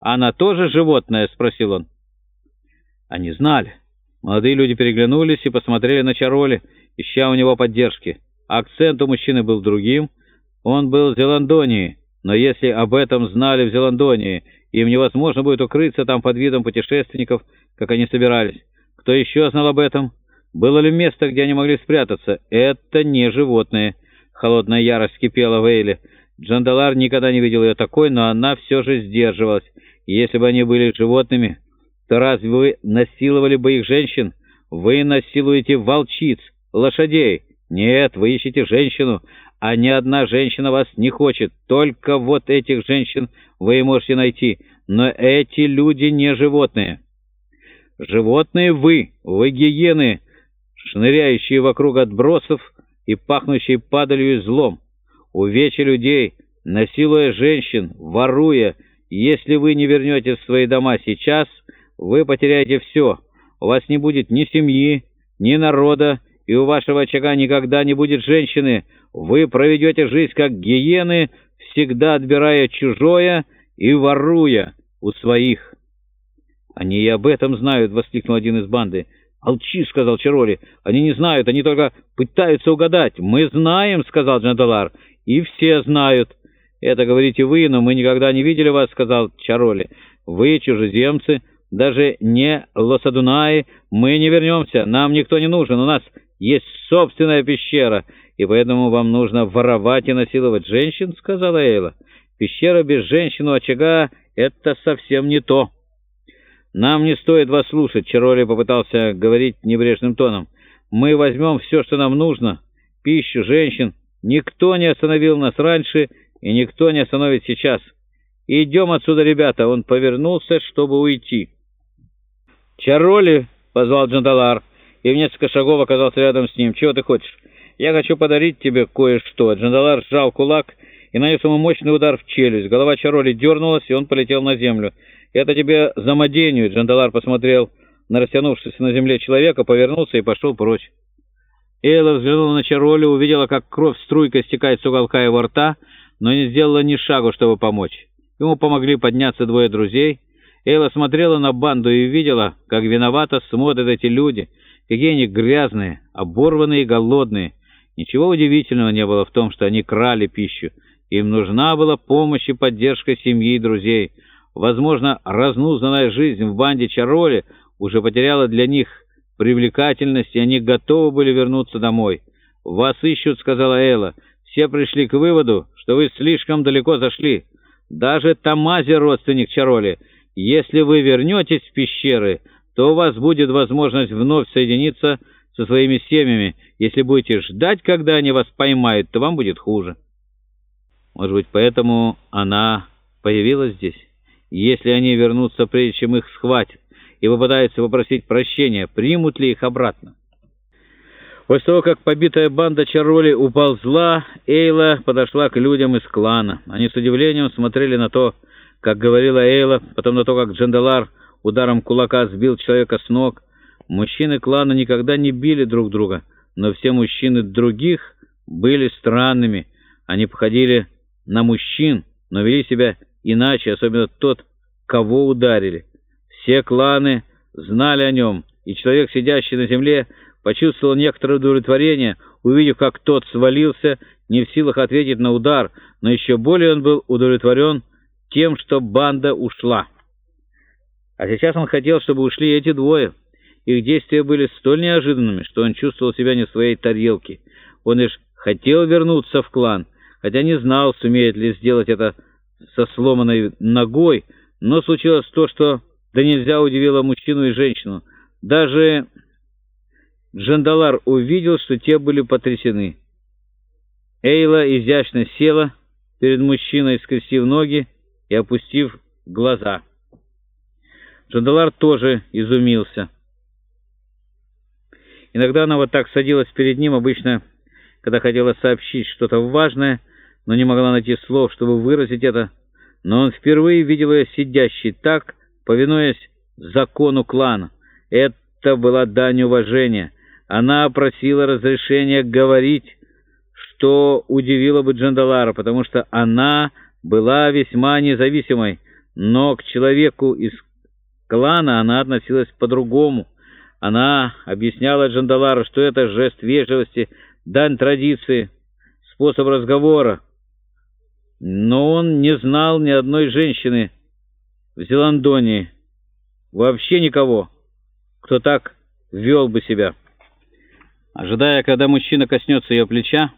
она тоже животное?» — спросил он. Они знали. Молодые люди переглянулись и посмотрели на Чароли, ища у него поддержки. Акцент у мужчины был другим. Он был в Зеландонии, но если об этом знали в Зеландонии, им невозможно будет укрыться там под видом путешественников, как они собирались. Кто еще знал об этом? Было ли место, где они могли спрятаться? Это не животные. Холодная ярость кипела в Эйле. Джандалар никогда не видел ее такой, но она все же сдерживалась. Если бы они были животными, то разве вы насиловали бы их женщин? Вы насилуете волчиц, лошадей. Нет, вы ищете женщину, а ни одна женщина вас не хочет. Только вот этих женщин вы можете найти. Но эти люди не животные. Животные вы, вы гиены, шныряющие вокруг отбросов и пахнущие падалью и злом. Увечья людей, насилуя женщин, воруя. Если вы не вернетесь в свои дома сейчас, вы потеряете все. У вас не будет ни семьи, ни народа, и у вашего очага никогда не будет женщины. Вы проведете жизнь как гиены, всегда отбирая чужое и воруя у своих. «Они и об этом знают!» — воскликнул один из банды. «Молчи!» — сказал Чароли. «Они не знают, они только пытаются угадать». «Мы знаем!» — сказал Джандалар. «И все знают!» «Это говорите вы, но мы никогда не видели вас!» — сказал Чароли. «Вы чужеземцы, даже не Лосадунаи. Мы не вернемся, нам никто не нужен, у нас есть собственная пещера, и поэтому вам нужно воровать и насиловать женщин», — сказала Эйла. «Пещера без женщин у очага — это совсем не то». «Нам не стоит вас слушать», — Чароли попытался говорить небрежным тоном. «Мы возьмем все, что нам нужно, пищу, женщин. Никто не остановил нас раньше, и никто не остановит сейчас. Идем отсюда, ребята!» Он повернулся, чтобы уйти. «Чароли!» — позвал Джандалар, и в несколько шагов оказался рядом с ним. «Чего ты хочешь?» «Я хочу подарить тебе кое-что». Джандалар сжал кулак и нанес ему мощный удар в челюсть. Голова Чароли дернулась, и он полетел на землю. «Это тебе за маденью!» Джандалар посмотрел на растянувшегося на земле человека, повернулся и пошел прочь. Эйла взглянула на Чароли, увидела, как кровь струйкой стекает с уголка его рта, но не сделала ни шагу, чтобы помочь. Ему помогли подняться двое друзей. Эйла смотрела на банду и видела, как виновато смотрят эти люди, какие они грязные, оборванные и голодные. Ничего удивительного не было в том, что они крали пищу. Им нужна была помощь и поддержка семьи и друзей. Возможно, разнузданная жизнь в банде Чароли уже потеряла для них привлекательность, и они готовы были вернуться домой. «Вас ищут», — сказала Эйла. «Все пришли к выводу, что вы слишком далеко зашли. Даже Тамази родственник Чароли. Если вы вернетесь в пещеры, то у вас будет возможность вновь соединиться со своими семьями. Если будете ждать, когда они вас поймают, то вам будет хуже». Может быть, поэтому она появилась здесь? Если они вернутся, прежде чем их схватят, и попытаются попросить прощения, примут ли их обратно? После того, как побитая банда Чароли уползла, Эйла подошла к людям из клана. Они с удивлением смотрели на то, как говорила Эйла, потом на то, как Джандалар ударом кулака сбил человека с ног. Мужчины клана никогда не били друг друга, но все мужчины других были странными. Они походили на мужчин, но вели себя иначе, особенно тот, кого ударили. Все кланы знали о нем, и человек, сидящий на земле, почувствовал некоторое удовлетворение, увидев, как тот свалился, не в силах ответить на удар, но еще более он был удовлетворен тем, что банда ушла. А сейчас он хотел, чтобы ушли эти двое. Их действия были столь неожиданными, что он чувствовал себя не в своей тарелке. Он лишь хотел вернуться в клан, хотя не знал, сумеет ли сделать это со сломанной ногой, но случилось то, что да нельзя удивило мужчину и женщину. Даже Джандалар увидел, что те были потрясены. Эйла изящно села перед мужчиной, скрестив ноги и опустив глаза. Джандалар тоже изумился. Иногда она вот так садилась перед ним, обычно, когда хотела сообщить что-то важное, но не могла найти слов, чтобы выразить это, но он впервые видел ее сидящей так, повинуясь закону клана. Это была дань уважения. Она просила разрешения говорить, что удивило бы Джандалара, потому что она была весьма независимой, но к человеку из клана она относилась по-другому. Она объясняла Джандалару, что это жест вежливости, дань традиции, способ разговора. Но он не знал ни одной женщины в Зеландонии, вообще никого, кто так вел бы себя. Ожидая, когда мужчина коснется ее плеча,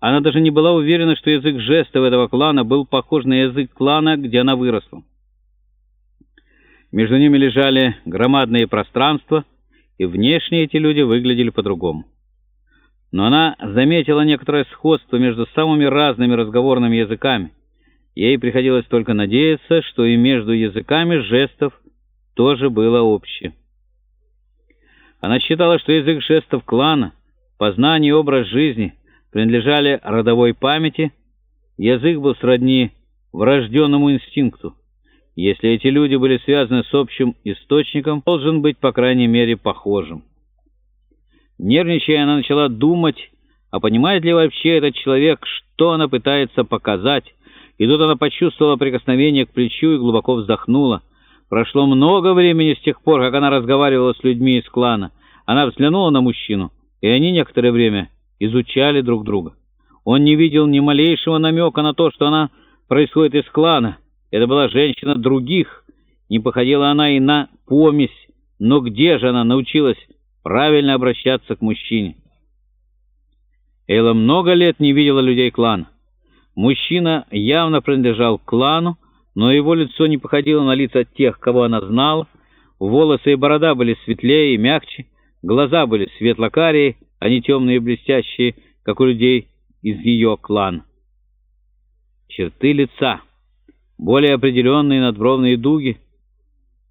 она даже не была уверена, что язык жестов этого клана был похож на язык клана, где она выросла. Между ними лежали громадные пространства, и внешне эти люди выглядели по-другому. Но она заметила некоторое сходство между самыми разными разговорными языками. Ей приходилось только надеяться, что и между языками жестов тоже было общее. Она считала, что язык жестов клана, познание и образ жизни принадлежали родовой памяти, язык был сродни врожденному инстинкту. Если эти люди были связаны с общим источником, должен быть, по крайней мере, похожим. Нервничая, она начала думать, а понимает ли вообще этот человек, что она пытается показать, и тут она почувствовала прикосновение к плечу и глубоко вздохнула. Прошло много времени с тех пор, как она разговаривала с людьми из клана. Она взглянула на мужчину, и они некоторое время изучали друг друга. Он не видел ни малейшего намека на то, что она происходит из клана. Это была женщина других. Не походила она и на помесь. Но где же она научилась правильно обращаться к мужчине? Эйла много лет не видела людей клана. Мужчина явно принадлежал клану, но его лицо не походило на лица тех, кого она знала. Волосы и борода были светлее и мягче, глаза были светло-карие, а не темные и блестящие, как у людей из ее клана. Черты лица — более определенные надбровные дуги —